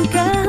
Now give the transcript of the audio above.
bukan